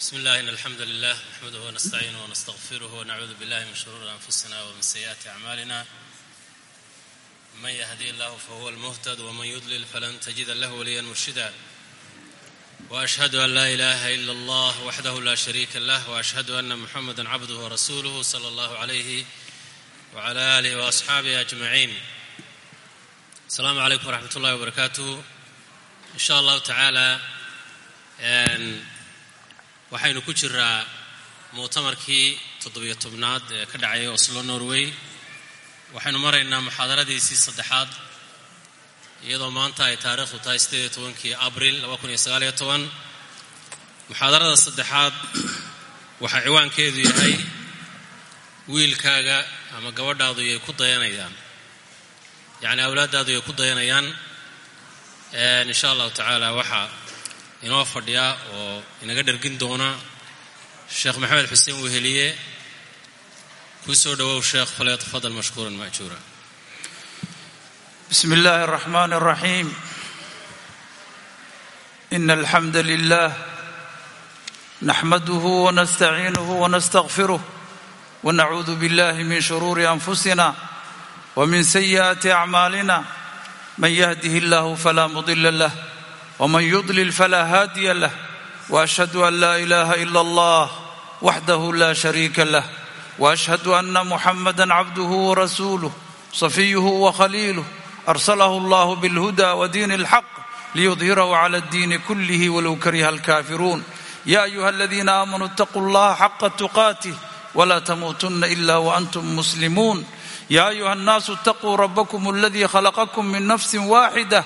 بسم الله إن الحمد لله نحمده ونستعينه ونستغفره ونعوذ بالله من شرور أنفسنا ومن سيئات أعمالنا من يهدي الله فهو المهتد ومن يضلل فلن تجد له وليا مرشدا وأشهد أن لا إله إلا الله وحده لا شريك له وأشهد أن محمدا عبده ورسوله صلى الله عليه وعلى آله وأصحابه أجمعين السلام عليكم ورحمة الله وبركاته إن شاء الله تعالى waxaynu ku jiraa muctamarkii toddobiyo tobnaad ee ka dhacaya oslo norway. Waxaynu maraynaa muxaadaradiisii saddexaad iyadoo maanta ay taariikhdu tahay sideed iyo tobankii abril laba kun iyo sagaaliyo toban. Muxaadarada saddexaad waxaa ciwaankeedu yahay wiilkaaga ama gabadhaadu yay ku dayanayaan. Yacni awlaaddaadu yay ku dayanayaan. Insha allahu tacaala waxaa inoo fadhiya oo inaga dhergin doona sheekh maxamed xuseen weheliye ku soo dhowow sheekh fale tafadal mashkuuran majuura بسم الله الرحمن الرحيم إن الحمد لله نحمده ونستعينه ونستغفره ونعوذ بالله من شرور أنفسنا ومن سيئات أعمالنا من يهده الله فلا مضل له ومن يضلل فلا هادي له واشهد ان لا اله الا الله وحده لا شريك له واشهد ان محمدا عبده ورسوله صفيه وخليله ارسله الله بالهدى ودين الحق ليظهره على الدين كله ولو كره الكافرون يا ايها الذين امنوا اتقوا الله حق تقاته ولا تموتن الا وانتم مسلمون يا ايها الناس اتقوا ربكم الذي خلقكم من نفس واحده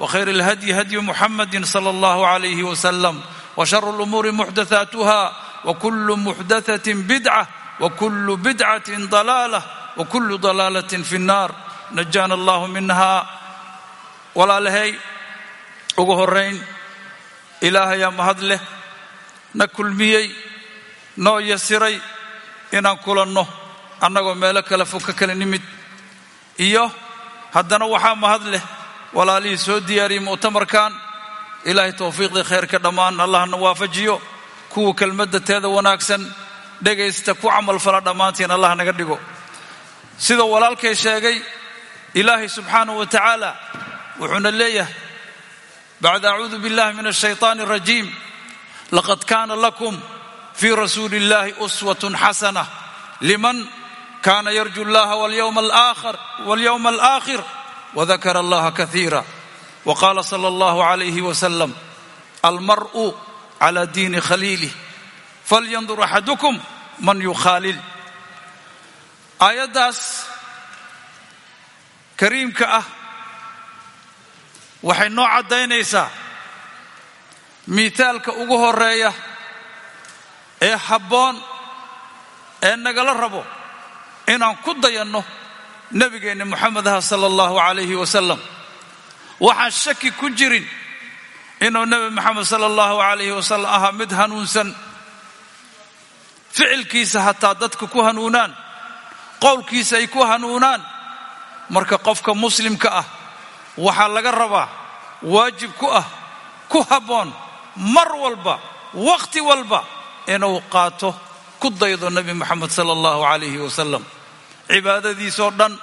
وخير الهدي هدي محمد صلى الله عليه وسلم وشر الامور محدثاتها وكل محدثه بدعه وكل بدعه ضلاله وكل ضلاله في النار نجانا الله منها walaalahay ugu horayn ilaahayaa mahad leh na kulmiyey noo yasiray inaan kulanno annagoo meelo kale fog ka kala nimid iyo haddana waxaa mahad leh walaalihii soo diyaariyey mu'tamarkan ilaahay towfiiqdii khayrka dhammaan allahna waafajiyo kuwa kelmadda teeda wanaagsan dhegaysta ku camalfala dhammaantiin allah naga dhigo sidoo walaalkay sheegay ilaahay subxaanahu wa tacaala wuxuuna leeyahay bacda acuudu billahi min ashayطaani اrajiim laqad kaana lakum fii rasuuli اllahi uswatun xasana liman kana yarju اllaha walyowma wadakara allaha kaiira wa qaala sala allahu calayhi wasalam almar'u cala diini khaliilih falyandur axadukum man yukhaalil aayaddaas kariimka ah waxay noo caddaynaysaa miitaalka ugu horreeya ee habboon ee nagala rabo inaan ku dayanno nabigeenna moxamedaha sala allahu calayhi wasalam waxaan shaki ku jirin inuu nebi moxamed sala allahu calayhi wasalam ahaa mid hanuunsan. Ficilkiisa hataa dadka ku hanuunaan qowlkiisa ay ku hanuunaan. Marka qofka muslimka ah waxaa laga rabaa waajib ku ah ku habboon mar walba wakhti walba inuu qaato ku daydo nebi moxamed sala allahu calayhi wasalam cibaadadiisoo dhan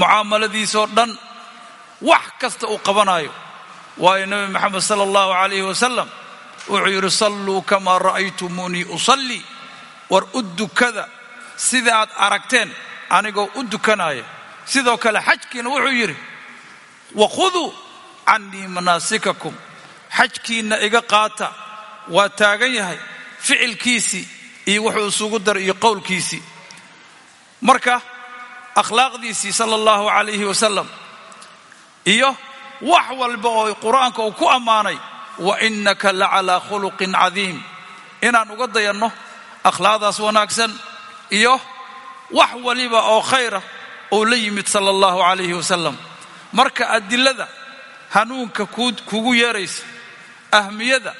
mucaamaladiisoo dhan wax kasta uu qabanaayo. Waayo nebi moxamed sala allahu calayhi wasalam wuxuu yidhi salluu kamaa ra'aytumuunii usallii. War u dukada sida aad aragteen anigoo u dukanaya sidoo kale xajkiina wuxuu yidhi wakhuduu cannii manaasikakum. Xajkiinna iga qaata waa taagan yahay ficilkiisii iyo wuxuu isugu daray iyo qowlkiisii. Marka akhlaaqdiisii sala allahu calayhi wasalam iyo wax walba oo qur'aanka uu ku ammaanay wa innaka la calaa khuluqin cadiim. Inaan uga dayanno akhlaaqdaas wanaagsan iyo wax waliba oo khayra uu la yimid sala allahu calayhi wasalam marka adilada hanuunka kugu yeeraysa ahmiyada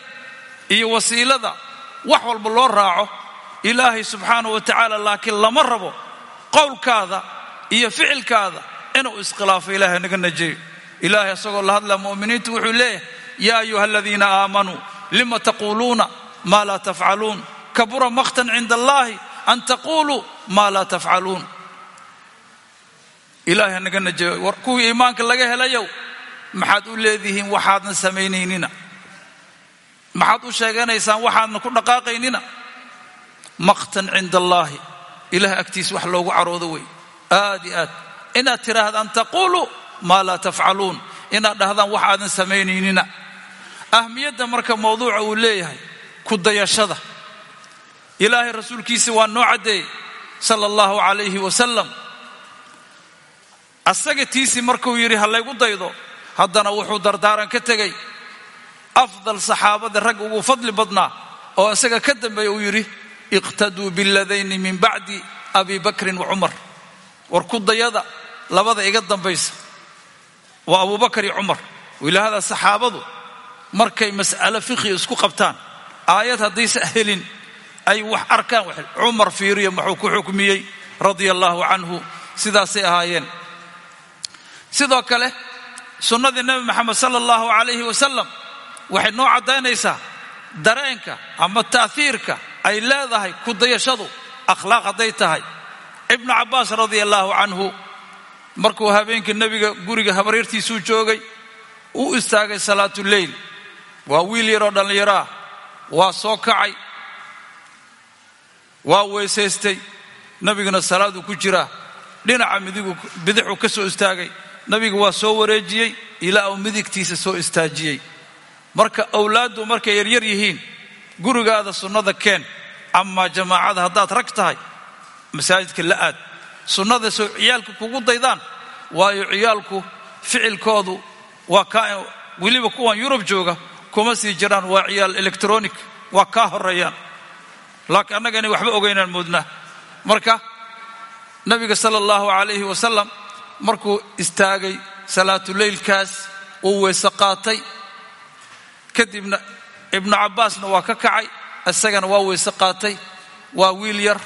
iyo wasiilada wax walba loo raaco ilaahay subxaanahu wa tacaala laakiin lama rabo qowlkaada iyo ficilkaada inuu iskhilaafo ilaahay naga najeeyo. Ilaahay isagoo la hadlaa mu'miniintu wuxuu leeyahay yaa ayuha aladiina aamanuu lima taquuluuna maa laa tafcaluun? Kabura makhtan cinda allahi an taquluu maa laa tafcaluun. Ilaahay naga najeeyo war kuwii iimaanka laga helayow maxaad u leedihiin waxaadna samaynaynina? Maxaad u sheeganaysaan waxaadna ku dhaqaaqaynina? Maqtan cinda allaahi ilaah agtiisa wax loogu caroodo wey aad iyo aad. Inaad tidhaahda an taquuluu maa laa tafcaluun. Inaad dhahdaan wax aadan samaynaynina. Ahmiyadda marka mawduuca uu leeyahay ku dayashada. Ilaahay rasuulkiisa waa noo caddeeyey sala allahu calayhi wasalam asaga tiisii markuu yidhi ha laygu daydo haddana wuxuu dardaaran ka tegey afdal saxaabada rag ugu fadli badnaa oo isaga ka dambeeya uu yidhi iqtaduu biladayni min bacdi abi bakrin wa cumar war ku dayada labada iga dambaysa. Waa abubakar iyo cumar wilaahada saxaabadu markay mas'alo fiqhi isku qabtaan aayad haddaysa helin ay wax arkaan cumar fiiriya muxuu ku xukmiyey radia allaahu canhu sidaasay ahaayeen. Sidoo kale sunnadii nebi moxamed sala allahu calayhi wasalam waxay noo caddaynaysaa dareenka ama ta'hiirka ay leedahay ku dayashadu akhlaaq hadday tahay ibnu cabbaas radia allaahu canhu markuu habeenkii nebiga guriga habaryartiisuu joogay u istaagay salaatuleyl waa wiil yaroo dhallinyaro ah. Waa soo kacay. Waa weysaystay. Nebiguna salaaduu ku jiraa dhinaca midigu bidixuu ka soo istaagay. Nabiga waa soo wareejiyey. Ilaa uu midigtiisa soo istaajiyey. Marka awlaaddu markay yaryar yihiin gurigaada sunnada keen. Amaa jamaacada haddaad rag tahay masaajidka la aad sunnada soo ciyaalka kugu daydaan waayo ciyaalku ficilkoodu waa kaa weliba kuwan yurub jooga kuma sii jiraan waa ciyaal electronic waa kaa horeeyaan laakiin annaga inay waxba ogaynaan moodnaa marka nabiga sala allahu calayhi wasalam markuu istaagay salaatuleylkaas uu weyse qaatay. Kadibna ibnu cabbaasna waa ka kacay isagana waa weyse qaatay. Waa wiil yar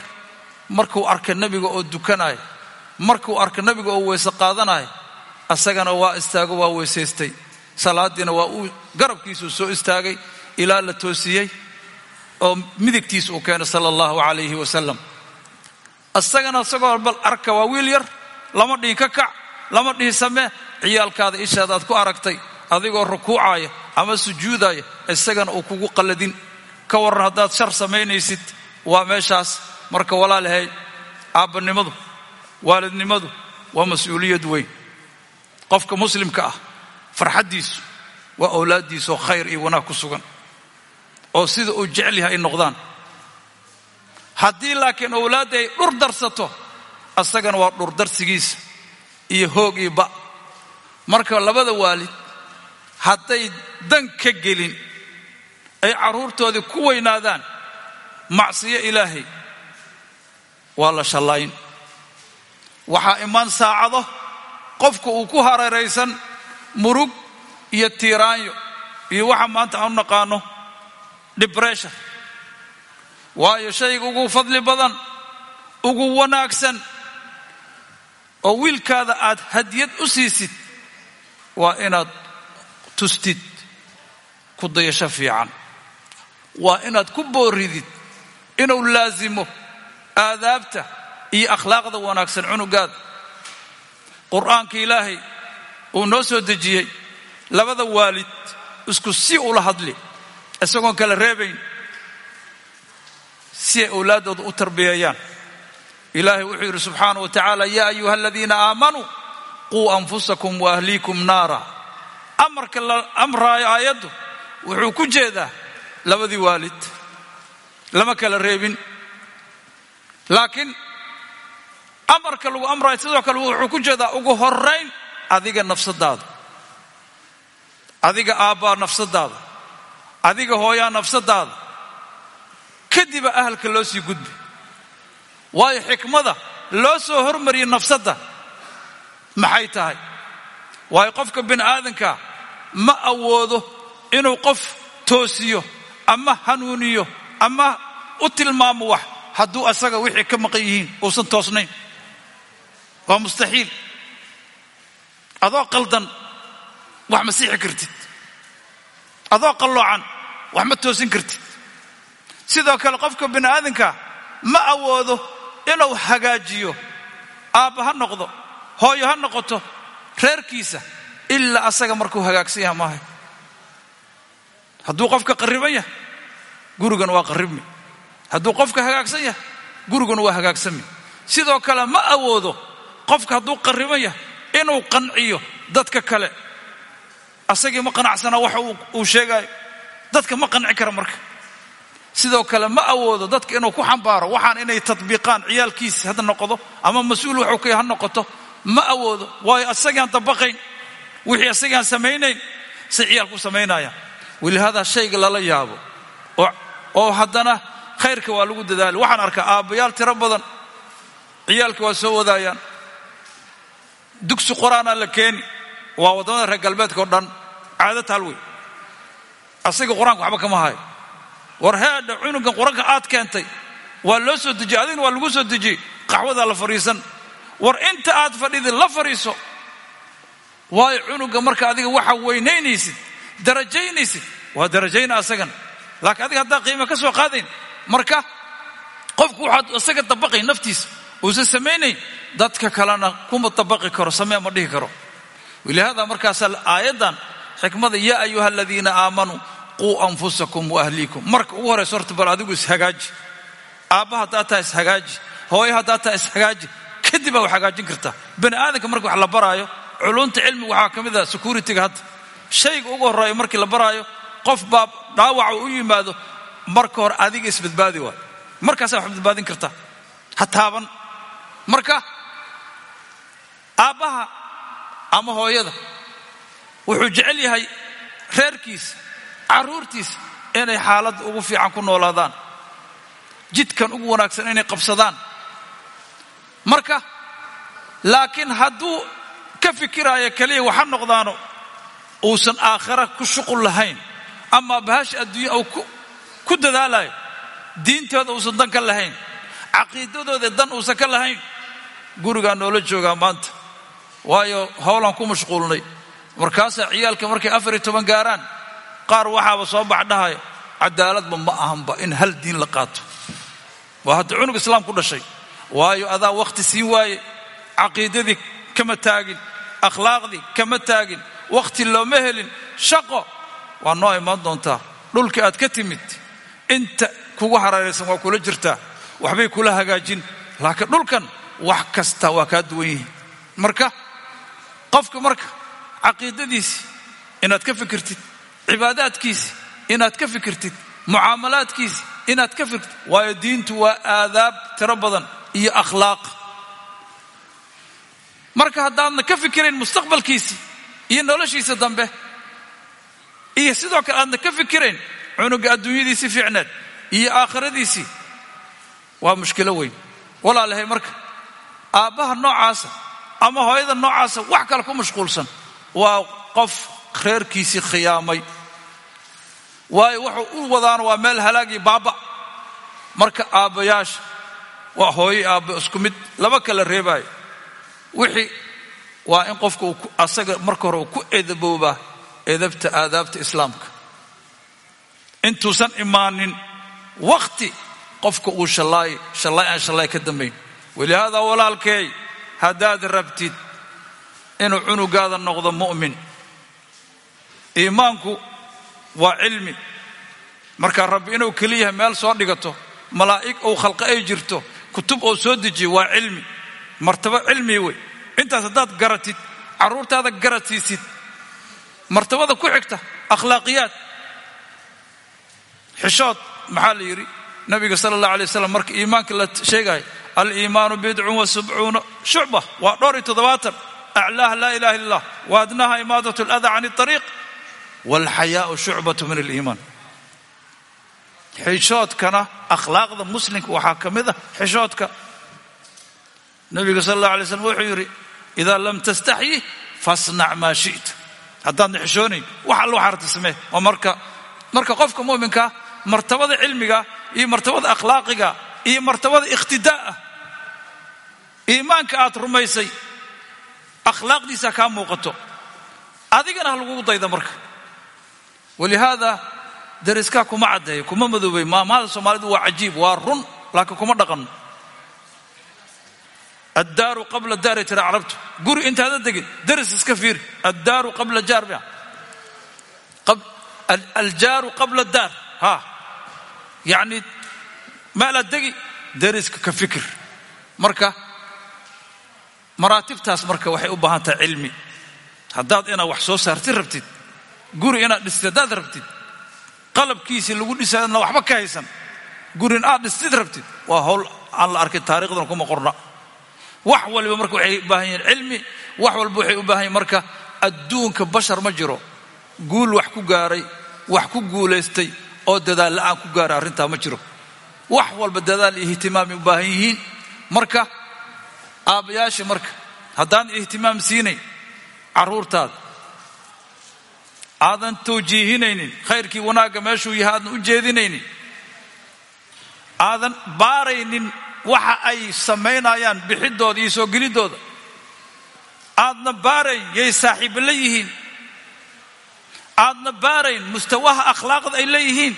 markuu arka nebiga oo dukanaya markuu arka nebiga oo weyse qaadanaya isagana waa istaago waa weysaystay. Salaadiina waa uu garabkiisuu soo istaagay ilaa la toosiyey oo midigtiisa uu keenay sala allahu calayhi wasalam isagana isagoo bal arka waa wiil yar lama dhihin ka kac lama dhihi samee ciyaalkaada ishaadaad ku aragtay adigoo rukuucaya ama sujuudaya isagana uu kugu qalladin. Ka warran haddaad shar samaynaysid waa meeshaas marka walaalahay aabbanimadu waalidnimadu waa mas'uuliyad weyn. Qofka muslimka ah farxaddiisu waa owlaaddiisaoo khayr iyo wanaag ku sugan. Oo sida uu jecel yahay ay noqdaan. Haddii laakiin owlaadda ay dhur darsato asagana waa dhurdarsigiisa iyo hoog iyo ba. Marka labada waalid hadday dan ka gelin ay carruurtoodii ku weynaadaan macsiyo ilaahay waa la shallayn. Waxaa imaan saacado qofka uu ku hareeraysan murug iyo tiiraanyo iyo waxa maanta aan naqaano dibression waayo shayga ugu fadli badan ugu wanaagsan oo wiilkaada aad hadiyad u siisid waa inaad tustid ku dayasho fiican. Waa inaad ku booridid inuu laasimo aadaabta iyo akhlaaqda wanaagsan cunugaada qur'aanka ilaahay uu noo soo dejiyey labada waalid isku si ula hadli isagoon kala reebayn si ay owlaaddooda u tarbiyeeyaan ilaahay wuxuu yidhi subxaana wa tacaala yaa ayuha aladiina aamanuu quu anfusakum wa ahliikum naara. Amarka la amraayo aayaddu wuxuu ku jeedaa labadii waalid lama kala reebin laakiin amarka lagu amraayo sidoo kale wuxuu ku jeedaa ugu horayn adiga nafsadaada. Adiga aabbaa nafsadaada. Adiga hooyaa nafsadaada. Kadiba ahalka loo sii gudbi. Waayo xikmada loo soo hormariyey nafsadda maxay tahay? Waayo qofka bini aadanka ma awoodo inuu qof toosiyo ama hanuuniyo ama u tilmaamo wax hadduu asaga wixii ka maqan yihiin uusan toosnayn. Waa mustaxiil. Adoo qaldan wax ma sixi kartid. Adoo qalloocan wax ma toosin kartid. Sidoo kale qofka bini aadanka ma awoodo inuu hagaajiyo. Aabba ha noqdo hooyo ha noqoto reerkiisa ilaa asaga markuu hagaagsan yaha maahay hadduu qofka qarriban yahay gurigana waa qarribmi hadduu qofka hagaagsan yahay guriguna waa hagaagsanmi sidoo kale ma awoodo qofka hadduu qarriban yahay inuu qanciyo dadka kale. Asagii ma qanacsana waxa uu sheegaayo. Dadka ma qanci kara marka. Sidoo kale ma awoodo dadka inuu ku xambaaro waxaan inay tatbiiqaan ciyaalkiisi had noqdo ama mas'uul waxuu ka ha noqoto. Ma awoodo. Waayo asagaan dabaqayn wixii asagaan samaynayn say ciyaalku samaynayaan welihadaa shayga lala yaabo. Oo haddana khayrka waa lagu dadaali waxaan arkaa aabbayaal tiro badan. Ciyaalka waa soo wadaayaan dugsi qur'aanaa la keeni. Waa waddamada reer galbeedka o dhan. Caado taal wey asaga qur'aanka waxba kama hayo. War heedha cunugan qur'aanka aad keentay. Waa loo soo dejiyey adigna waa lagu soo dejiyey qaxwadaa la fadhiisan. War inta aad fadhidin la fadhiiso. Waayo cunuga marka adiga waxa weynaynaysid darajaynaysid. Waa darajayna asagan. Laakiin adiga haddaa qiima ka soo qaadayn marka qofku waxaad isaga dabaqay naftiisa uusan samaynayn dadka kalena kuma dabaqi karo samee ma dhihi karo. Walihaada markaasa aayaddan xikmada yaa ayuha aladiina aamanuu quu anfusakum waahliikum marka ugu horaysa horta bal adigu ishagaaji. Aabba haddaa taha ishagaaji. Hooyo haddaa taha ishagaaji. Kadib baa wax hagaajin kartaa bani aadamka marka wax la baraayo culunta cilmiga waxaa ka mid a security-ga hadda. Shayga ugu horreeya markii la baraayo qof baa dhaawaca u yimaado marka hore adiga isbadbaadi waay. Markaasaa wax badbaadin kartaa ha taaban. Marka aabbaha ama hooyada wuxuu jecel yahay reerkiisa carruurtiisa inay xaaladda ugu fiican ku noolaadaan. Jidkan ugu wanaagsan inay qabsadaan. Marka laakiin hadduu ka fikiraayo keliya waxa noqdaano uusan aakhira ku shuqul lahayn ama bahasha adduunya uu ku dadaalayo diintooda uusan dan ka lahayn. Caqiidadooda dan uusan ka lahayn. Gurigaa noola joogaa maanta. Waayo howlaan ku mashquulnay. Markaasaa ciyaalka markay afar iyo toban gaaraan qaar waxaaba soo baxdhahayo cadaaladba ma ahanba in hal diin la qaato. Waa hadda cunug islaam ku dhashay. Waayo adaa wakhti siin waaye. Caqiidadii kama taagin. Akhlaaqdii kama taagin. Wakhti looma helin. Shaqo. Waa noo imaan doontaa. Dhulka aad ka timid inta kugu hareeraysan waa kula jirtaa waxbay kula hagaajin laakiin dhulkan wax kasta waa kaa duwan yihiin. Marka qofka marka caqiidadiisi inaad ka fikirtid cibaadaadkiisi inaad ka fikirtid mucaamalaadkiisi inaad ka fikirtid waayo diintu waa aadaab tiro badan iyo akhlaaq. Marka haddaadna ka fikirayn mustaqbalkiisi iyo noloshiisa dambe iyo sidoo kale aadna ka fikirayn cunuga adduunyadiisi fiicneed iyo aakhiradiisii. Waa mushkilo weyn. Walaalahay marka aabbaha noocaasa ama hooyada noocaasa wax kale ku mashquulsan. Waa qof reerkiisii khiyaamay. Waayo wuxuu u wadaana waa meel halaagii baaba marka aabbayaasha waa hooyo aabba isku mid laba kala reebaayo. Wixii waa in qofka asaga marka hore uu ku eedaboobaa edabta aadaabta islaamka intuusan imaanin wakhti qofka uu shallaay shallaay aan shallaay ka dambayn walihaadaa walaalkeey haddaad rabtid inuu cunugaada noqdo mu'min. Iimaanku waa cilmi. Markaa rabbi inuu keliyahay meel soo dhigato malaa'ig ou khalqo ay jirto kutub oo soo dejiyo waa cilmi. Martabo cilmi wey. Intaas haddaad garatid carruurtaada garadsiisid martabada ku xigta akhlaaqiyaad xishood maxaa la yidhi? Nabiga sala allah alay wasalam marka iimaanka la sheegayo aliimaanu bidcun wa sabcuuna shucba waa dhowr iyo toddobaatan. Aclaaha laa ilaha illa allah wa adnaha imaadat alada can اطariiq walxayaau shucbatu min aliimaan. Xishoodkana akhlaaqda muslimka waxaa ka mid ah xishoodka. Nabiga sal allah alay slam wuxuu yidhi idaa lam tastaxyi fasnac maa shi'ta. Haddaadna xishoonayn wax alla waxaarta samee. Oo marka marka qofka mu'minkaa martabada cilmiga iyo martabada akhlaaqiga iyo martabada ikhtidaa'ah iimaanka aad rumaysay akhlaaqdiisa kaa muuqato. Adigana ha lagugu dayda marka. Walihaada dariskaa kuma caddeeyo kuma madoobay. Maamahada soomaalidu waa cajiib waa run laakiin kuma dhaqanno addaaru qabla daari tira carabtu. Guri intaada degin daris iska fiiri addaaru qabla jaar aljaaru qabla daar. Ha yacni meelaad degi dariska ka fikir. Marka maraatibtaas marka waxay u baahan tahay cilmi. Haddaad inaad wax soo saartid rabtid guri inaad dhistid haddaad rabtid qalabkiisii lagu dhisaadna waxba ka haysan gurin aad dhistid rabtid waa howl aan la arkin taariikhdana kuma qorna. Wax waliba marka waxay u baahan yihiin cilmi wax walba waxay u baahan yihiin marka adduunka bashar ma jiro. Guul wax ku gaaray wax ku guulaystay oo dadaal la'aan ku gaaray arrintaa ma jiro. Wax walba dadaal iyo ihtimaamay u baahan yihiin. Marka aabbayaasha marka haddaan ihtimaam siinayn carruurtaada aadan tawjiihinaynin khayrkii wanaagga meeshuu yahay aadan u jeedinaynin aadan baaraynin waxa ay samaynayaan bixidooda iyo soo gelidooda aadna baarayn yay saaxiiba la yihiin aadna baarayn mustawaha akhlaaqda ay leeyihiin.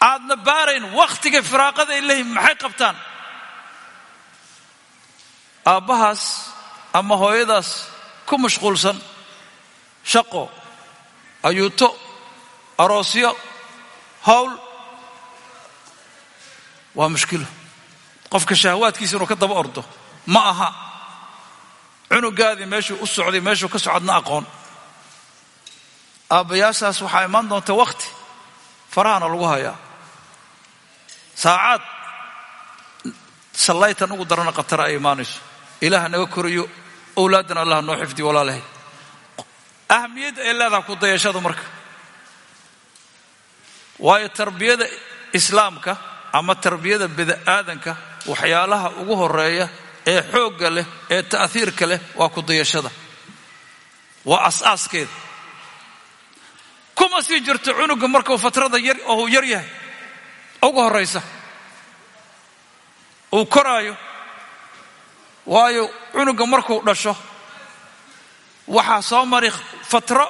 Aadna baarayn wakhtiga firaaqada ay leeyihiin maxay qabtaan? Aabbahaas ama hooyadaas ku mashquulsan. Shaqo ayuuto aroosyo howl. Waa mushkilo. Qofka shahwaadkiisa inuu ka daba ordo ma aha. Cunugaadii meeshuu u socday meeshuu ka socodna aqoon aabbayaashaas waxaa imaan doonta wakhti farahana lagu hayaa. Saacaad sallaytan ugu darana khatara ay imaanayso ilaah naga korayo owlaaddan allah noo xifdiyo walaalahay. Ahamiyadda ay leedaha ku dayashadu marka. Waayo tarbiyada islaamka ama tarbiyada bini'aadanka waxyaalaha ugu horreeya ee xoogga leh ee ta'hiirka leh waa ku dayashada. Waa as-aaskeeda kuma sii jirto cunuga markuu fatrada yar oo yar yahay? Ugu horraysa uu koraayo waayo cunuga markuu dhasho waxaa soo mari fatro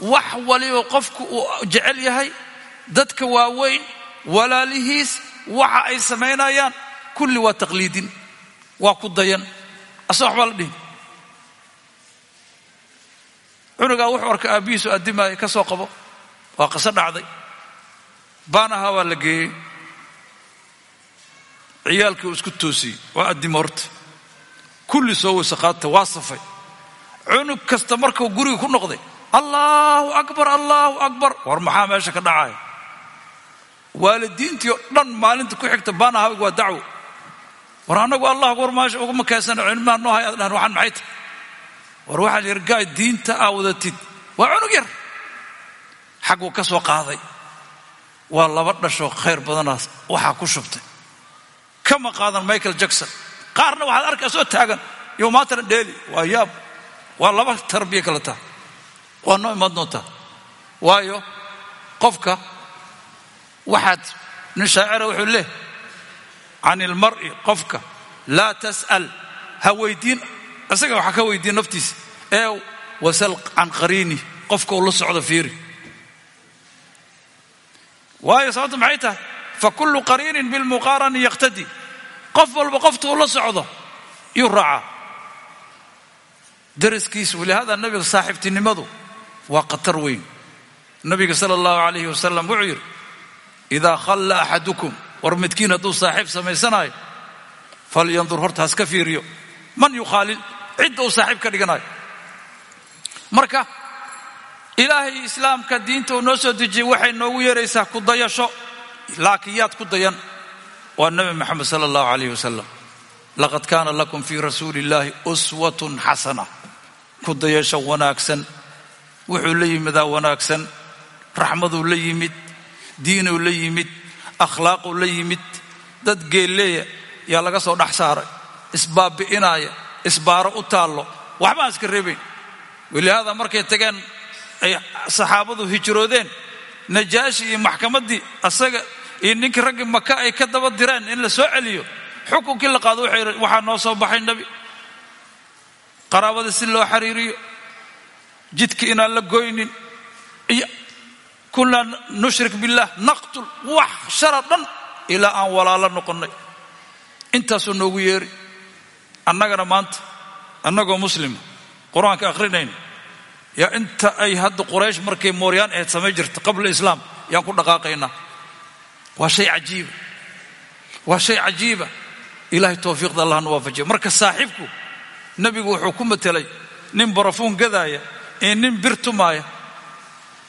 wax waliba qofku uu jecel yahay dadka waaweyn walaalihiis waxa ay samaynayaan kulli waa taqliidin waa ku dayan. Asa waxbaa la dhihin cunugaa wuxuu arka aabbihiisu addimaaya ka soo qabo. Waa qaso dhacday. Baanaha waa la geeyey. Ciyaalkii uu isku toosiyey. Waa addima horta. Kulli soo wasaqaadta waa safay cunug kasta markuu guriga ku noqday allaahu akbar allaahu akbar. War maxaa meesha ka dhacaya waalidiintii oo dhan maalinta ku xigta baanahawiga waa dacwo. War annagu allah war maasha uguma keensana cilmaha noo hay ad dhahan waxaan maxay tahay war waxaa la gaay diinta aa wadatid waa cunug yar. Xagguu ka soo qaaday. Waa laba dhashoo khayr badanaas waxaa ku shubtay. Kama qaadan michael jackson. Qaarna waxaad arkay soo taagan iyo maantana dheeli. Waa yaab. Waa laba tarbiya kale taha waa noo imaan doontaa waayo qofka waxaad nin shaacira wuxuu leeh can ilmar'i qofka laa tas'al ha weydiin isaga waxa ka weydiin naftiisa ee wasal can qariini qofka uu la socdo fiiri. Waayo sababta maxay tahay? Fa kullu qariinin bilmuqaarani yaqtadi. Qof walba qofta uu la socdo yuu raacaa. Daraskiisa walihada nabiga saaxiibtinimadu waa khatar weyn. Nabiga sala allahu alayhi wasalam wuxuu yidhi idaa khalla axadukum war midkiin hadduu saaxiib samaysanayo falyandur horta haska fiiriyo. Man yukhaalil cidda uu saaxiib ka dhiganayo. Marka ilaahay islaamka diinta uu noo soo dejiyey waxay noogu yeeraysaa ku dayasho laakiin yaad ku dayan. Waa nebi moxamed sala allahu alayh wasalam laqad kaana lakum fii rasuuli illaahi uswatun xasana. Ku dayasho wanaagsan. Wuxuu la yimidaa wanaagsan. Raxmaduu la yimid. Diinuu la yimid. Akhlaaquu la yimid. Dad geelleeya yaa laga soo dhex saaray. Isbaabi'inaaya isbaaro u taallo. Waxba aan iska reebayn welihaada markay tageen ay saxaabadu hijroodeen najaashi iyo maxkamaddii asaga iyo ninkii raggii maka ay ka daba direen in la soo celiyo xukunkii la qaado waxaa noo soo baxay nebi qaraabada si loo xiriiriyo jidka inaan la goynin iyo kunaa nushrik billaah naqtul wax shara dhan ilaa aan walaalo noqonnay. Intaasuu noogu yeeri annagana maanta annagoo muslima qur'aanka akhrinayna yaa inta ay hadda quraysh markay mooryaan ahayd samay jirta qabla islaam yaan ku dhaqaaqaynaa waa shay cajiiba waa shay cajiiba ilaahay towfiiqda allahna waafajiya marka saaxiibku nebigu wuxuu ku matelay nin barafuun gadaaya ee nin bir tumaaya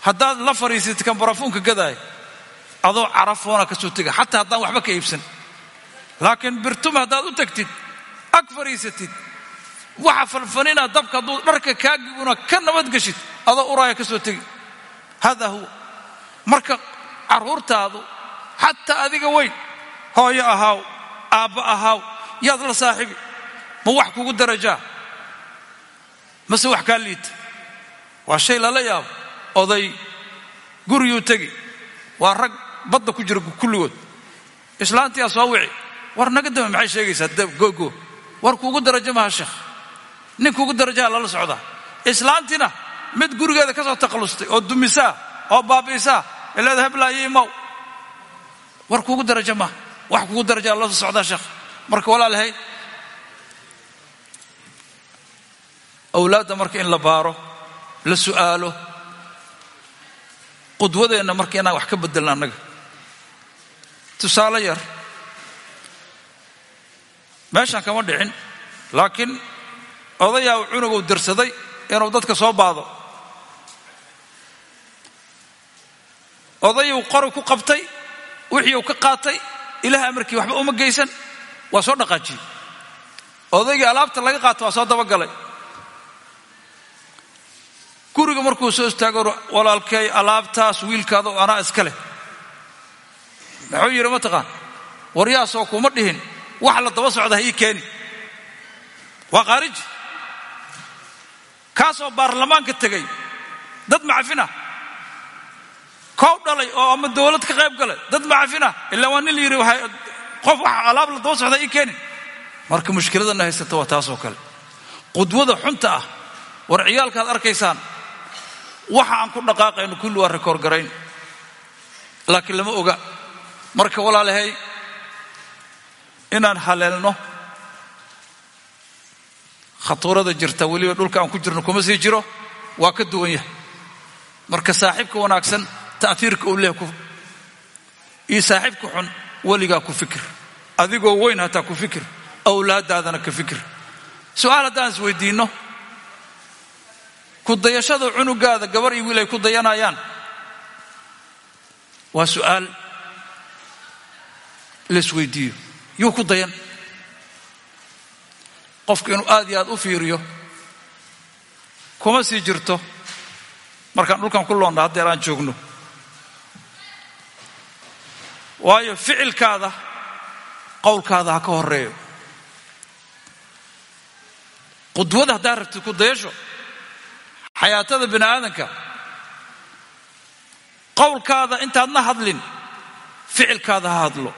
haddaad la fadhiisatid kan barafuunka gadaaya adoo carafoona ka soo tega xataa haddaan waxba ka iibsan. Laakiin birtuma haddaad u tagtid ag fadhiisatid waxa fanfanina dabka hadduu dharka kaa gibuna ka nabadgeshid adoo uraaya ka soo tegi. Hada huwa. Marka carruurtaadu xataa adiga weyn hooyo ahaaw aabba ahaaw yaad la saaxibi ma wax kugu darajaa? Mase wax kaa liita? Waa shay lala yaabo oday guriyuu tegi. Waa rag badda ku jira kulligood. Islaantiyaa soo wici. War naga dama maxay sheegaysaa? Gogo war kuugu darajo maha sheekh? Nin kuugu darajaha lala socdaa islaantina mid gurigeeda ka soo takhallustay oo dumisaa oo baabi'isaa ileeda heblaayo imaw war kuugu darajo maha wax kuugu darajaa lala soo socdaa sheekh? Marka walaalahay awlaadda marka in la baaro la su'aalo qudwadeenna marka inaan wax ka bedelna annaga. Tusaale yar meeshaan kama dhicin. Laakiin odayaa uu cunugu dirsaday inuu dadka soo baado. Odayuu qori ku qabtay wixii uu ka qaatay ilaah amarkii waxba uma geysan waa soo dhaqaajiyey odaygii alaabta laga qaato waa soo dabagalay. Guriga markuu soo istaago walaalkay alaabtaas wiilkaada oo anaa iska leh. Muxuu yidhi mataqaan waryaasoo kuma dhihin wax la daba socda ha ii keeni. Waa khaariji kaasoo baarlamaanka tegay. Dad macafina koow dhalay oo ama dowlad ka qayb galay. Dad macafina ilaa waa nin la yidhi qof wax alaab la daba socda ha ii keeni. Marka mushkiladana haysata waa taasoo kale. Qudwada xunta ah. War ciyaalkaad arkaysaan. Waxa aan ku dhaqaaqayno kulli waa rekoor garayn. Laakiin lama oga. Marka walaalahay inaan haleelno. Khatuurada jirta weliba dhulka aan ku jirno kuma sii jiro. Waa ka duwan yahay. Marka saaxiibka wanaagsan ta'hiirka uu leh iyo saaxiibka xun weligaa ku fikir. Adigoo weyn hataa ku fikir awlaadaadana ka fikir. Su'aal haddaan is weydiinno. Ku dayashada cunugaada gabar iyo wiil ay ku dayanayaan. Waa su'aal la isweydiiyo yuu ku dayan. Qofka inuu aad iyo aad u fiiriyo kuma sii jirto. Markaan dhulkan ku loonna haddeer aan joogno. Waayo ficilkaada qowlkaada ha ka horeeyo qudwada haddaad rabtid ku dayasho xayaatada bini aadanka qowlkaada intaadna hadlin ficilkaada ha hadlo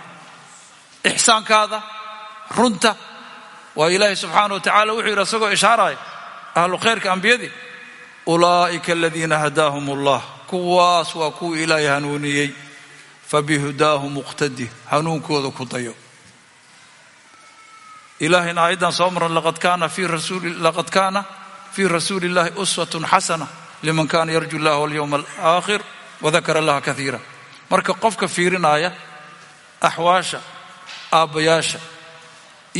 ixsaankaada runta waa ilaahay subxaana wa tacala wuxuu yidhi isagoo ishaaraya ahlu khayrka ambiyadii ulaa'ika aladiina hadaahum allah kuwaas waa kuwii ilaahay hanuuniyey fabihudaahu muqtadi hanuunkooda ku dayo. Ilaahayna aayaddan soo maran laqad kaana fii rasuuli illahi uswatun xasana liman kana yarju llah walyowma alaakhir wadakara allaha kaiira marka qofka fiirinaya axwaasha aabbayaasha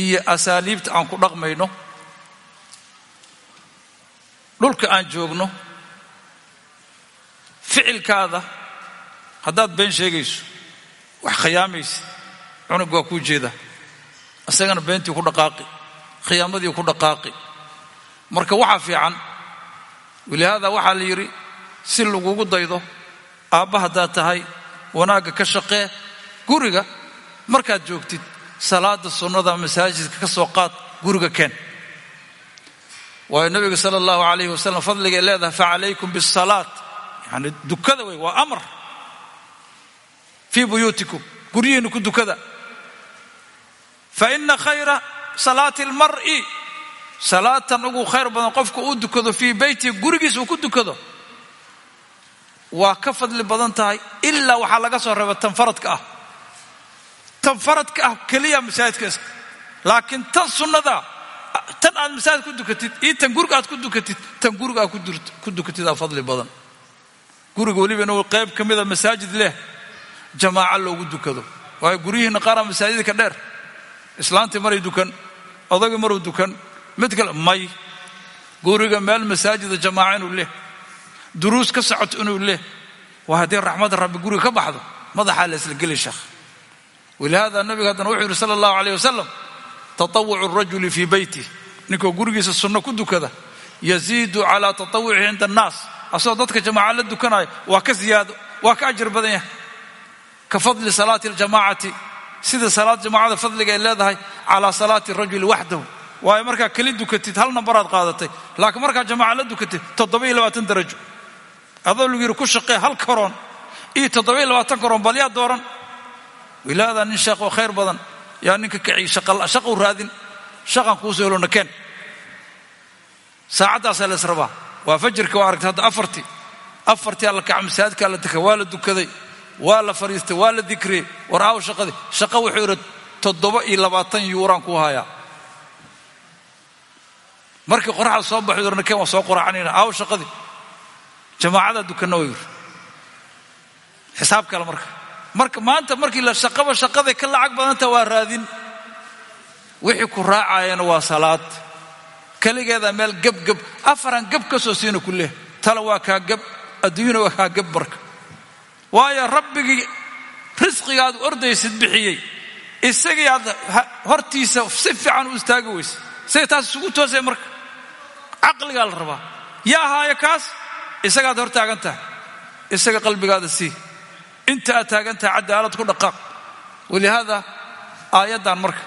iyo asaaliibta aan ku dhaqmayno dhulka aan joogno ficilkaada haddaad been sheegayso wax khiyaamaysa cunug waa kuu jeeda isagana beentii ku dhaqaaqi khiyaamadii ku dhaqaaqi. Marka waxaa fiican walihaada waxaa la yidhi si lagugu daydo aabba haddaad tahay wanaagga ka shaqee guriga markaad joogtid salaada sunnada masaajidka ka soo qaad guriga keen. Waayo nabiga sala allahu alayhi wasalam fadligay leedahay facalaykum bisalaat yani dukada wey waa amar. Fii buyuutikum guryihiinna ku dukada. Fa ina khayra salaati almar'i salaatan ugu khayr badan qofka uu dukado fii beytihi gurigiisa uu ku dukado. Waa ka fadli badan tahay ilaa waxaa laga soo reeba tan faradka ah tan faradka ah keliya masaajidka iska. Laakiin tan sunnada tan aad masaajid ku dukatid iyo tan guriga aad ku dukatid tan guriga aad ku dukatid aa fadli badan. Guriga weliba inuu qayb ka mida masaajid leh jamaaco loogu dukado. Waayo guryihiinna qaaraa masaajidka dheer islaantii maray dukan odagii maruu dukan mid kale may. Guriga meel masaajida jamaaco inuu leh duruus ka socoto inuu leh. Waa haddii raxmadda rabbi guriga ka baxdo madaxaa la isla geli sheekh walihaada nabiga haddana wuxuu yidhi sala allahu alayh wasalam tatawucu rajuli fii beytih ninkoo gurigiisa sunno ku dukada yaziidu calaa tatawucihi cinda annaas. Asagoo dadka jamaaca la dukanaya waa ka ziyaado waa ka ajar badan yahay. Ka fadli salaati aljamaacati. Sida salaad jamaacada fadliga ay leedahay calaa salaati rajuli waxdahu waayo markaa keli dukatid hal nambaraad qaadatay laakiin markaa jamaaca la dukatid toddoba iyo labaatan darajo. Adoo lagu yidhi ku shaqee hal karoon iyo toddoba iyo labaatan karoon dooran wilaada nin sheekh oo khayr badan yaa ninka kiciy shaqau raadin shaqan kuusoo helona keen. Saacaddaasaa la israbaa. Waa fajirka waa aragtay hadda afartii. Afartii alla kaca masaajidkaa la deka waa la dukaday waa la fadhiistay waa la dikriyey war aaw shaqadii shaqa wuxuu yidhi toddoba iyo labaatan yuuraan ku hayaa markii qoraxda soo baxay orna keen waa soo qoraacanayna aaw shaqadii jamaacada dukanna waa yidhi. Xisaab kale marka marka maanta markii la shaqaba shaqaday ka lacag badanta waa raadin. Wixii ku raacayana waa salaad. Keligeeda meel gebgeb afaran geb ka soo siina ku leh. Tala waa kaa geb adduunyana waa kaa geb marka waayo rabbigii risqigaad ordaysid bixiyey. Isagii aad hortiisa si fiican u istaagi weyse. Say taas isugu toosay marka. Caqligaa la rabaa. Yaa ahaayo kaas? Isagaad hor taagan tahay. Isaga qalbigaada sii inta aad taagan tahay cadaalad ku dhaqaaq. Walihaada aayaddan marka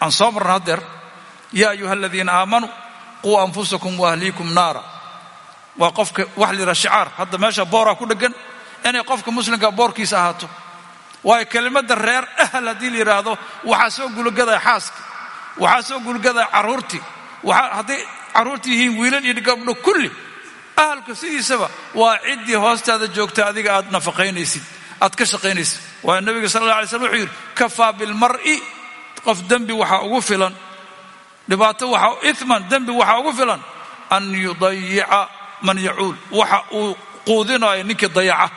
aan soo marna haddeer yaa ayuha aladiina aamanuu quu anfusakum waahliikum naara. Waa qofka wax layidhaha shicaar hadda meesha booraa ku dheggan inay qofka muslimka boorkiisa ahaato. Waayo kelimadda reer ahl haddii la yidhaahdo waxaa soo gulgadaya xaaska waxaa soo gulgadaya carruurtii hadday carruurta yihiin wiilal iyo gabdho kulli ahalku sidiisaba waa ciddii hoostaada joogta adiga aad nafaqaynaysid aad ka shaqaynaysid waayo nabiga sal alla alay slam wuxuu yidhi kafaa bilmar'i qof dembi waxaa ugu filan. Dhibaato waxaa iman dembi waxaa ugu filan. An yudayica man yacuul. Waxa uu quudinayo ninkii dayaca.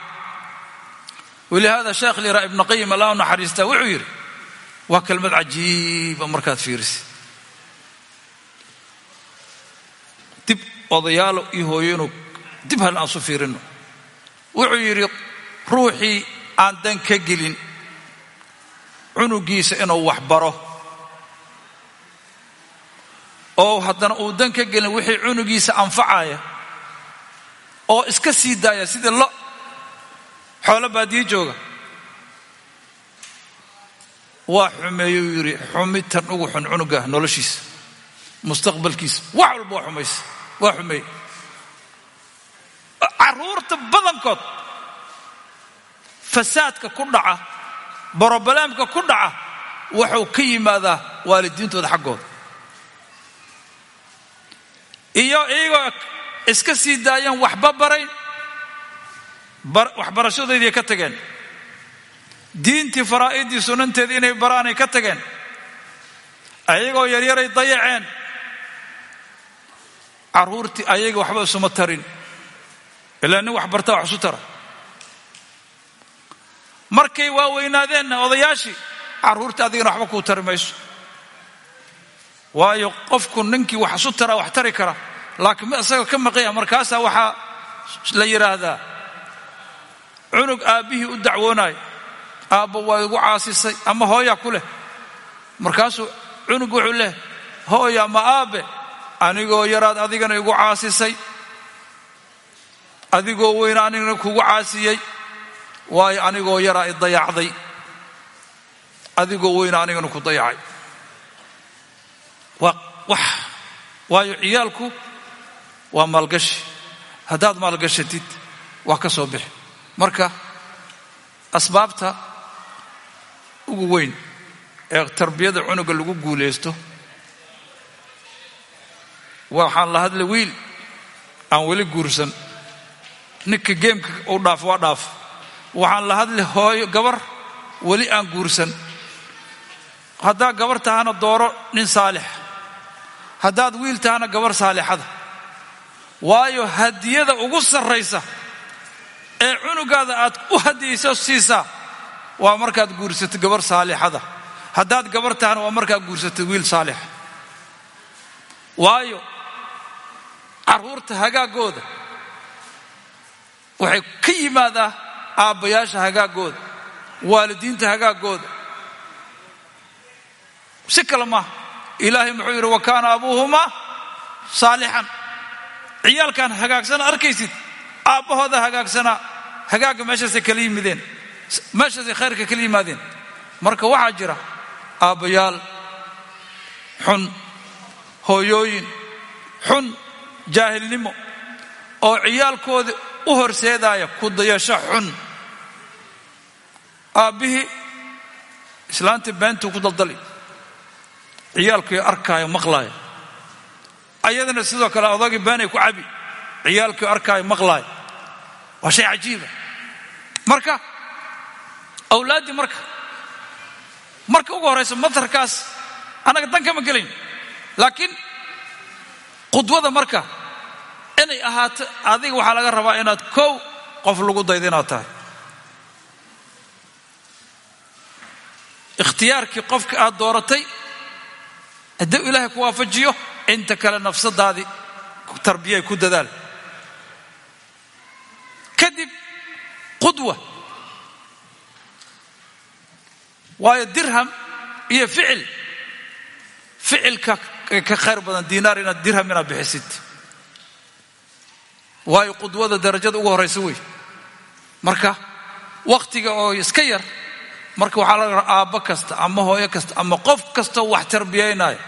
Walihaada sheekh liraa ibnu qayim allah u naxariistaa wuxuu yidhi waa kelmad cajiiba markaad fiirisid. Dib odayaalo iyo hooyanu dib hal aan su fiirino. Wuxuu yidhi ruuxii aan dan ka gelin. Cunugiisa inuu wax baro oo haddana uu dan ka gelin wixii cunugiisa anfacaya. Oo iska sii daaya sidii lo. Xoolo baadiye jooga. Waa xumeeyuu yidhi xumitan ugu xun cunuga noloshiisa mustaqbalkiisa wax walba waa xumaysa waa xumeeye carruurta badankood fasaadka ku dhaca brobalaamka ku dhaca wuxuu ka yimaadaa waalidiintooda xaggooda. Iyo iyagoo iska sii daayeen waxba barayn waxbarashadoodii ka tageen. Diintii faraa'idii sunanteedii inay baraanay ka tageen. Ayagoo yaryaray dayaceen. Carruurtii ayaga waxba isuma tarin. Ilaa nin wax barta wax isu tara markay waaweynaadeenna odayaashii carruurtii adigana waxba kuu tari mayso. Waayo qofku ninkii wax isu taraa wax tari kara laakiin mid isagoo ka maqanya markaasaa waxaa la yidhaahdaa cunug aabbihii u dacwoonayo aabba waa igu caasisay ama hooyaa ku leh. Markaasuu cunug wuxuu leh hooya ma aabbe anigoo yaraad adigana igu caasisay. Adigoo weyna anigana kugu caasiyey waayo anigoo yaraa i dayacday? Adigoo weyna anigana ku dayacay. Waa wax waayo ciyaalku waa maalgashi. Haddaad maalgashatid wax ka soo bixi. Marka asbaabta ugu weyn ee tarbiyada cunuga lagu guulaysto waxaan la hadlay wiil aan weli guursan. Ninka geemka uu dhaaf waa dhaaf waxaan la hadlay hooyo gabar weli aan guursan. Haddaad gabar tahana dooro nin saalix. Haddaad wiil tahana gabar saalixada. Waayo hadiyada ugu sarraysa ee cunugaada aad u hadiyayso siisaa waa markaad guursato gabar saalixada. Haddaad gabar tahana waa markaad guursato wiil saalixa waayo carruurta hagaagooda waxay ka yimaadaa aabbayaasha hagaagooda waalidiinta hagaagooda. Si kale maaha ilaahay muxuu yidhi wa kaana abuuhumaa saalixan. Ciyaalkan hagaagsan arkaysid? Aabbahooda hagaagsanaa hagaagga meeshaasay kala yimideen meeshaasay khayrka kala yimaadeen. Marka waxaa jira aabbayaal xun hooyooyin xun jaahilnimo oo ciyaalkooda u horseedaya ku dayasho xun aabbihii islaantii beentuu ku daldali ciyaalkii arkaayo maqlaaya ayadana sidoo kale odagii beenay ku cabi ciyaalkii arkaayo maqlaaya waa shay cajiiba marka awlaaddii marka marka ugu horraysa matarkaas annaga dan kama gelayn laakiin qudwada marka inay ahaato adiga waxaa laga rabaa inaad kow qof lagu dayda inaad tahay ikhtiyaarkii qofka aad dooratay hadduu ilaahay ku waafajiyo inta kale nafsadaadii tarbiyay ku dadaal. Kadib qudwa. Waayo dirham iyo ficil. Ficilka ka khayr badan diinaar inaad dirham inaad bixisid. Waayo qudwada darajada ugu horraysa wey. Marka wakhtiga oo iska yar marka waxaa laga aabbo kasta ama hooyo kasta ama qof kastoo wax tarbiyaynaya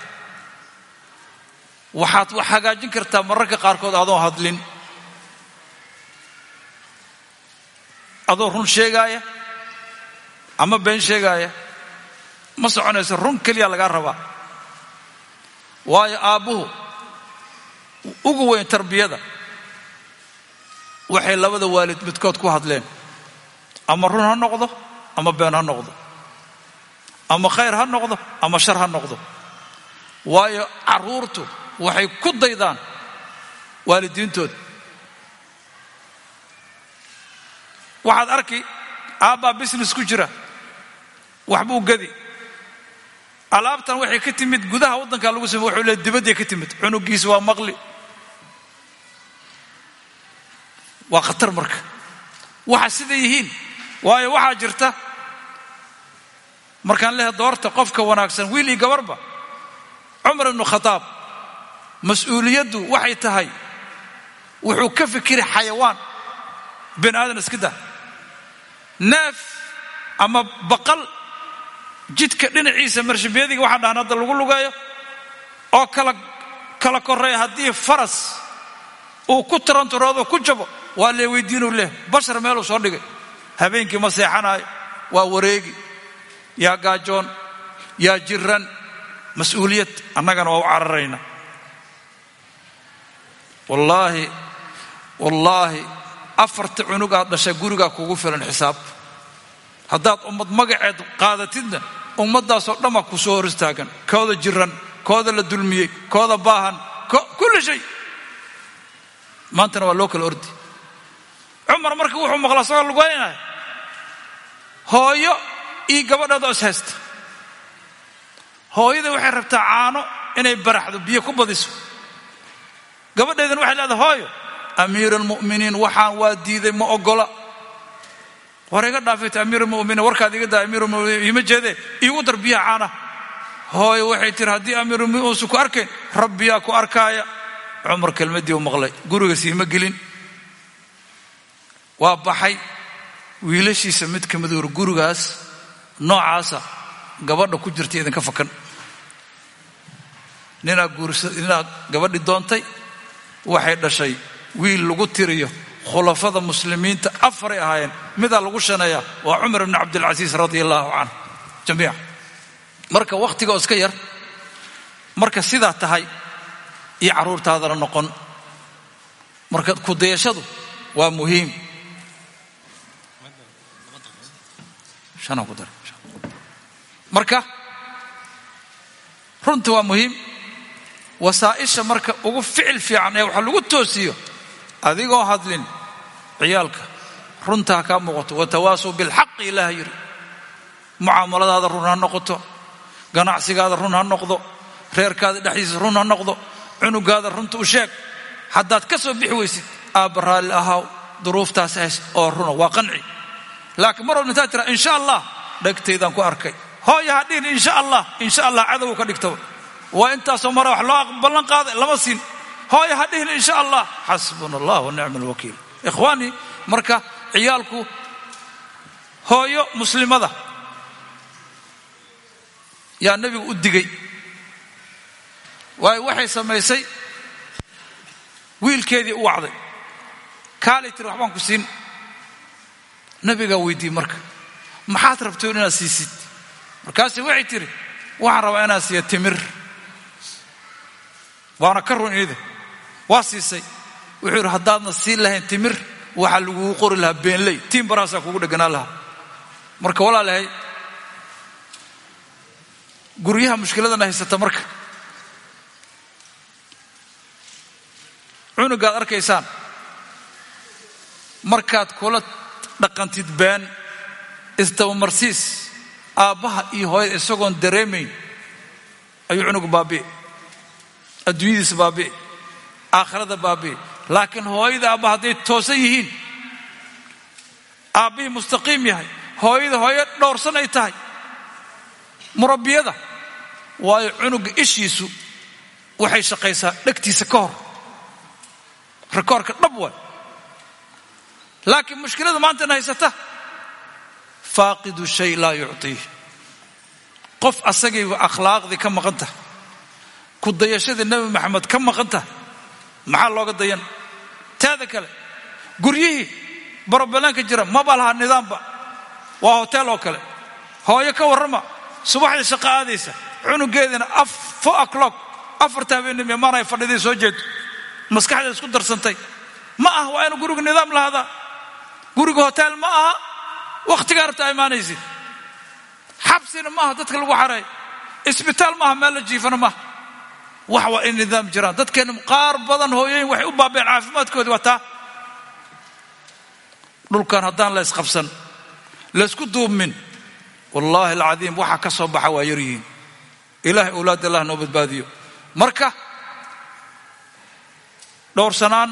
waxaad wax hagaajin kartaa mararka qaarkood adoo hadlin. Adoo run sheegaaya ama been sheegaaya ma soconayso run keliya lagaa rabaa. Waayo aabbuhu ugu weyn tarbiyada waxay labada waalid midkood ku hadleen. Ama run ha noqdo ama been ha noqdo ama khayr ha noqdo ama shar ha noqdo. Waayo carruurtu waxay ku daydaan waalidiintooda waxaad arki aabbaa business ku jira waxbuu gadi. Alaabtan waxay ka timid gudaha waddanka lagu samey wuxuu le dibadday ka timid cunugiis waa maqli. Waa khatar marka. Waxa sida yihiin waayo waxaa jirta markaan leehay doorta qofka wanaagsan wiil iyo gabarba. Cumar ibnu khadaab mas'uuliyaddu waxay tahay wuxuu ka fikiri xayawaan bini aadan iska dah neef ama baqal jidka dhinaciisa marshabeediga waxaan dhahan hadda lagu lugeeyo oo kala kala koreeya haddii faras uu ku taranturoodo ku jabo waa lee weydiinuu leh bashar meeluu soo dhigay. Habeenkii ma seexanaayo waa wareegi yaa gaajoon yaa jiran mas'uuliyad annagana waa u cararayna. Wallaahi wallaahi afarta cunug aad dhashay gurigaa kugu filan xisaab. Haddaad ummad magaceed qaadatidna ummaddaasoo dhamma ku soo hor istaagan. Kooda jiran kooda la dulmiyey kooda baahan kulli shay maantana waa loo kala ordi. Cumar marka wuxuu maqla asagoo lugaynaya hooyo iyo gabadheedoo is haysta hooyada waxay rabtaa caano inay baraxdo biyo ku badiso. Gabadheedana waxay leedahay hooyo amiir almu'miniin waxaan waa diiday ma ogola. War iga dhaafayta amiir warkaad iga daa amiir almu'miniin ima jeedee iigu dar biyaha caana hooyo waxay tiri haddii amiir almu'miniin uusan ku arkayn rabbiyaa ku arkaaya. Cumar kelmaddii u maqlay guriga siima gelin. Waa baxay wiilashiisa mid ka mid ur gurigaas noocaasa gabadha ku jirta idinka fakan. Ninaa guursa ninaa gabadhi doontay waxay dhashay wiil lagu tiriyo khulafada muslimiinta afaray ahaayeen. Midaa lagu shaneeyaa waa cumar bni cabdilcasiis radia allaahu canhu. Jamiica marka wakhtiga iska yar marka sidaa tahay iyo carruurtaadana noqon. Marka kudayashadu waa muhiim marka runta waa muhiim. Wasaa'isha marka ugu ficil fiican ee waxa lagu toosiyo adigoo hadlin ciyaalka runta ha kaa muuqato. Watawaasuu bilxaqi ilaah yidhi. Mucaamaladaada run ha noqoto ganacsigaada run ha noqdo reerkaada dhexdiisa run ha noqdo cunugaada runta u sheeg. Haddaad ka soo bixi weysid aabba raalli ahaaw duruuftaas hays oo runa waa qanci. Laakiin mar walba intaad tira insha allah dhegtaydaan ku arkay hooya ha dhihin insha allah insha allah cadow ka dhigtaba waa intaasoo mara wax loo ballan qaaday lama siin. Hooya ha dhihin insha allah xasbuna allah wa nicma alwakiil ikhwaanii marka ciyaalku hooyo muslimada. Yaa nebigu u digay. Waayo waxay samaysay. Wiilkeedii u wacday. Kaalay tiri waxbaan ku siin. Nabigaa weydiiyey marka. Maxaad rabtoon inaad siisid markaasi waxay tidhi waxaan rabaa inaan siiya timir. Waana ka run iyada waa siisay. Wuxuu yidhi haddaadna siin lahayn timir waxaa lagugu qori lahaa beenley. Tiin baraasaa kugu dheganaan lahaa. Marka walaalahay guryaha mushkiladana haysata marka. Cunugaad arkaysaan. Markaad kula dhaqantid been isdabamarsiis aabbaha iyo hooyada isagoon dareemayn ayuu cunugu baabi'i. Adduunyadiisa baabi'i. Aakhirada baabi'i. Laakiin hooyada aabba hadday toosan yihiin aabbihii mustaqiim yahay. Hooyada hooyo dhowrsan ay tahay. Murabbiyada waayo cunuga ishiisu waxay shaqaysaa dhegtiisa ka hor. Rikoorka dhab waay. Laakiin mushkilada maantana haysata faaqidu shay laa yuctiih qof asagayba akhlaaqdii ka maqan tahay ku dayashadii nebi maxamed ka maqan tahay maxaa looga dayan? Taada kale guryihii barobalaanka jira maba laha nidaamba. Waa hotel oo kale hooyo ka warrama subaxdii shaqo aadaysa cunugeediina o'clock afarta habeenimo maanay fadhiday soo jeedo maskaxda isku darsantay. Ma ah waa inuu guriga nidaam lahaadaa. Guriga hotel ma aha wakhtigaa rabtaa imaanaysid xabsina maaha dadka lagu xareey isbitaal maaha meel la jiifana maaha wax waa in nidaam jiraan. Dadkeenna qaar badan hooyooyin waxay u baabeen caafimaadkoodii waa taa dhulkan haddaan la ysqabsan laysku duubmin wallaahi alcadiim waxa ka soo baxa waa yaryihiin ilaahay owlaad allah noo badbaadiyo. Marka dhowrsanaan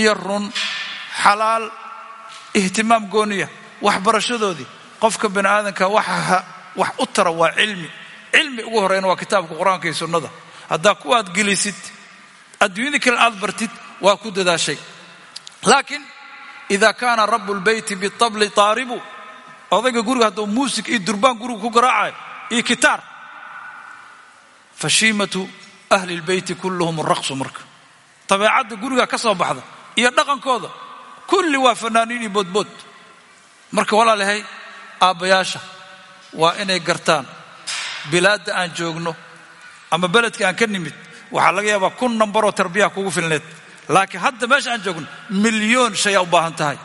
iyo run xalaal ihtimaam gooniya waxbarashadoodii. Qofka bani aadamka wax u tara waa cilmi. Cilmi ugu horeyna waa kitaabka qur'aanka iyo sunnada. Haddaa kuwaad gelisid adduunyadii kale aad bartid waa ku dadaashay. Laakiin ida kaana rabu lbeyti bitabli taaribu odayga guriga hadduu muusik iyo durbaan guriga ku garaacayo iyo kitaar fashiimatu ahli lbeyti kulluhum raqsu marka. Dabeecadda guriga ka soo baxda iyo dhaqankooda kulli waa fanaaniin iyo boodbood marka walaalahay aabbayaasha waa inay gartaan bilaadda aan joogno ama beledka aan ka nimid waxaa laga yaabaa kun nambaroo tarbiyaha kugu filneed. Laakiin hadda meesha aan joogno milyoon shayaa u baahan tahay.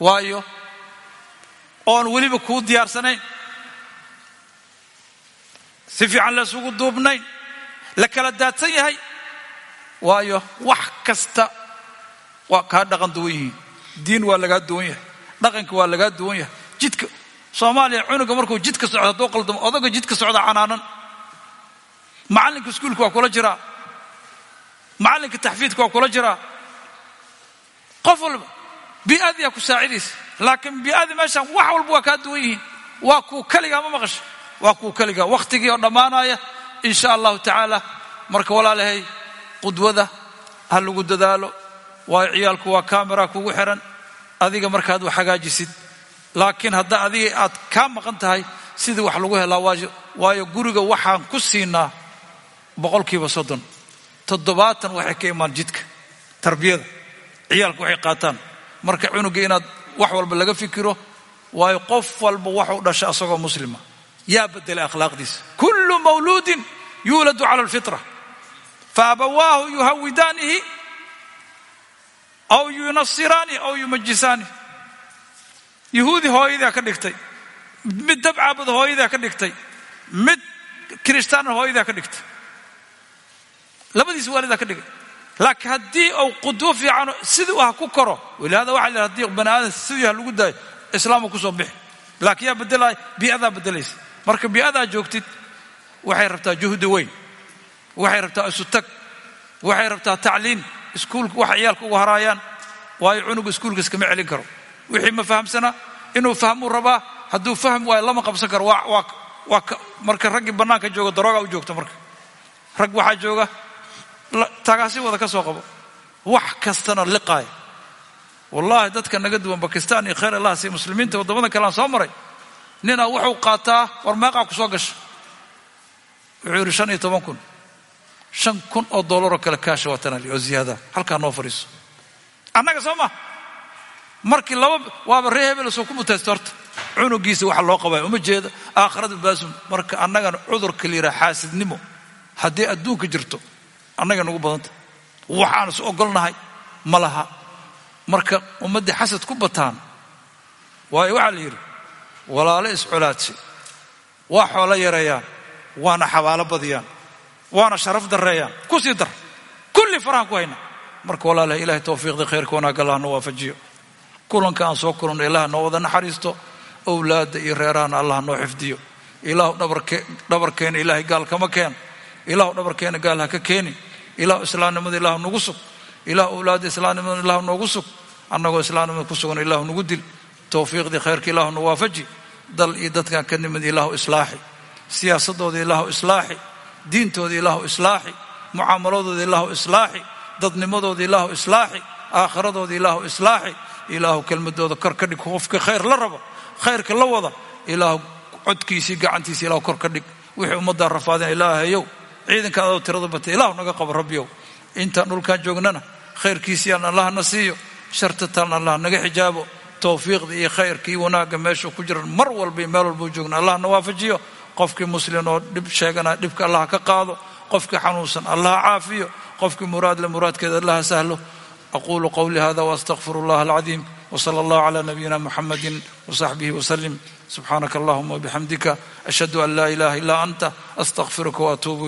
Waayo oon weliba kuu diyaarsanayn. Si fiican laysugu duubnayn. La kala daadsan yahay. Waayo wax kasta waa kaa dhaqan duwan yihiin. Diin waa lagaa duwan yahay dhaqanka waa lagaa duwan yahay. Jidka soomaaliya cunuga markuu jidka socdo hadduu qaldamo odaga jidka socda canaanan macallinka iskuulka waa kula jiraa. Macallinka taxfiidka waa kula jiraa. Qof walba bii'adiyaa ku saacidaysa laakiin bii'adii meeshaan wax walba waa kaa duwan yihiin. Waa kuu keligaa ma maqasha. Waa kuu keligaa wakhtigii oo dhammaanaya in sha allahu tacaala marka walaalahay qudwada ha lagu dadaalo. Waayo ciyaalku waa kamera kugu xiran adiga markaad wax hagaajisid laakiin hadda adiga aad kaa maqan tahay sidii wax lagu helaa waayo guriga waxaan ku siinaa boqolkiiba soddon. Toddobaatan waxay ka imaan jidka tarbiyada ciyaalka waxay qaataan. Marka cunuga inaad wax walba laga fikiro waayo qof walba waxuu dhashay asagoo muslima. Yaa bedelay akhlaaqdiisa. Kullu mawluudin yuuladu cala alfitra. Faabawaahu yuhawidaanihi aw yunasiraani aw yumajisaani yuhuudi hooyadaa ka dhigtay. Mid dabcaabud hooyadaa ka dhigtay. Mid kirishtaana hooyadaa ka dhigtay. Labadiis waalidaa ka dhigay. Laakiin haddii uu qudwo fiicano sidii ha ku koro walihaada waxa la haddii bani aadam sidii ha lagu daayo islaamku ku soo bixi. Laakiin yaa bedelaya bii'adaa bedelaysa marka bii'adaa joogtid waxay rabtaa juhdi weyn. Waxay rabtaa isu tag waxay rabtaa tacliin iskuulka waxa ciyaalka ugu haraayaan waayo cunugu iskuulka iskama celin karo. Wixii ma fahamsanaa inuu fahmuu rabaa hadduu fahm waayo lama qabsan karo. Waa marka raggii bannaanka jooga daroogaa u joogta marka. Rag waxaa jooga tagaasi wada ka soo qabo. Wax kastana liqaaya. Wallaahi dadka naga duwan bakistan iyo khayr allah si muslimiinta waddamada kale aan soo maray ninaa wuxuu qaataa war meeqaa ku soo gasha. Wuxuu yidhi shan iyo toban kun shan kun oo dollaroo kale kaasha waa tanali oo ziyaada halkaa noo fadhiiso. Annaga soo ma. Markii laba waaba ree hebel soo ku mutaysta horta. Cunugiisa waxa loo qabaya uma jeeda aakhirada baasum marka annagana cudurka la yidhaha xaasidnimo. Haddii adduunka jirto annaga nagu badanta. Waxaan is ogolnahay ma laha. Marka ummaddii xasad ku bataan waayo waxaa la yidhi walaalo iscolaadsay waa xoolo yareeyaan waana xabaalo badiyaan waana sharaf darreeyaan ku sii dar. Kulli farahan ku hayna marka walaalaha ilahay towfiiqdii khayrka wanaagga allah na waafajiyo. Kulanka aan soo kulanno ilaah noo wada naxariisto. Owlaadda iyo reerahana allah noo xifdiyo. Ilaahu dhabarkeena ilaahay gaal kama keeno ilaahu dhabarkeena gaal ha ka keeni. Ilaahu islaamnimada ilaahu nagu sug. Ilaahu owlaadda islaamnimada ilaahu noogu sug. Annagoo islaamnimada ku sugan ilaahu nagu dil. Towfiiqdii khayrka ilaahu na waafaji. Dal iyo dadkan ka nimid ilaahu islaaxi. Siyaasadooda ilaahu islaaxi diintooda ilaahu islaaxi mucaamaladooda ilaahu islaaxi dadnimadooda ilaahu islaaxi aakhiradooda ilaahu islaaxi. Ilaahu kelmadooda kor ka dhig qofka khayr la rabo khayrka la wada ilaahu codkiisii gacantiisa ilaahu kor ka dhig. Wixii ummaddaa rafaadeen ilaahayow ciidanka adoo tirada batay ilaahu naga qabo rabbiyow intaan dhulkan joognana khayrkiisiiaan allah na siiyo sharta taalna allah naga xijaabo towfiiqda iyo khayrka wanaagga meesha ku jiran mar walba iyo meel walbuu joogna allah na waafajiyo qofkii muslin oo dhib sheegana dhibka allah ka qaado qofkii xanuunsan allah caafiyo qofkii muraadle muraadkeeda allah sahlo. Aqulu qowli hada waastaqfiru allah alcadiim wsala allah cala nabiyina muxamadi wsaxbihi wslim subxaanaka allahuma wbixamdika ashhadu an laa ilaha illa anta astaqfiruka waatuubu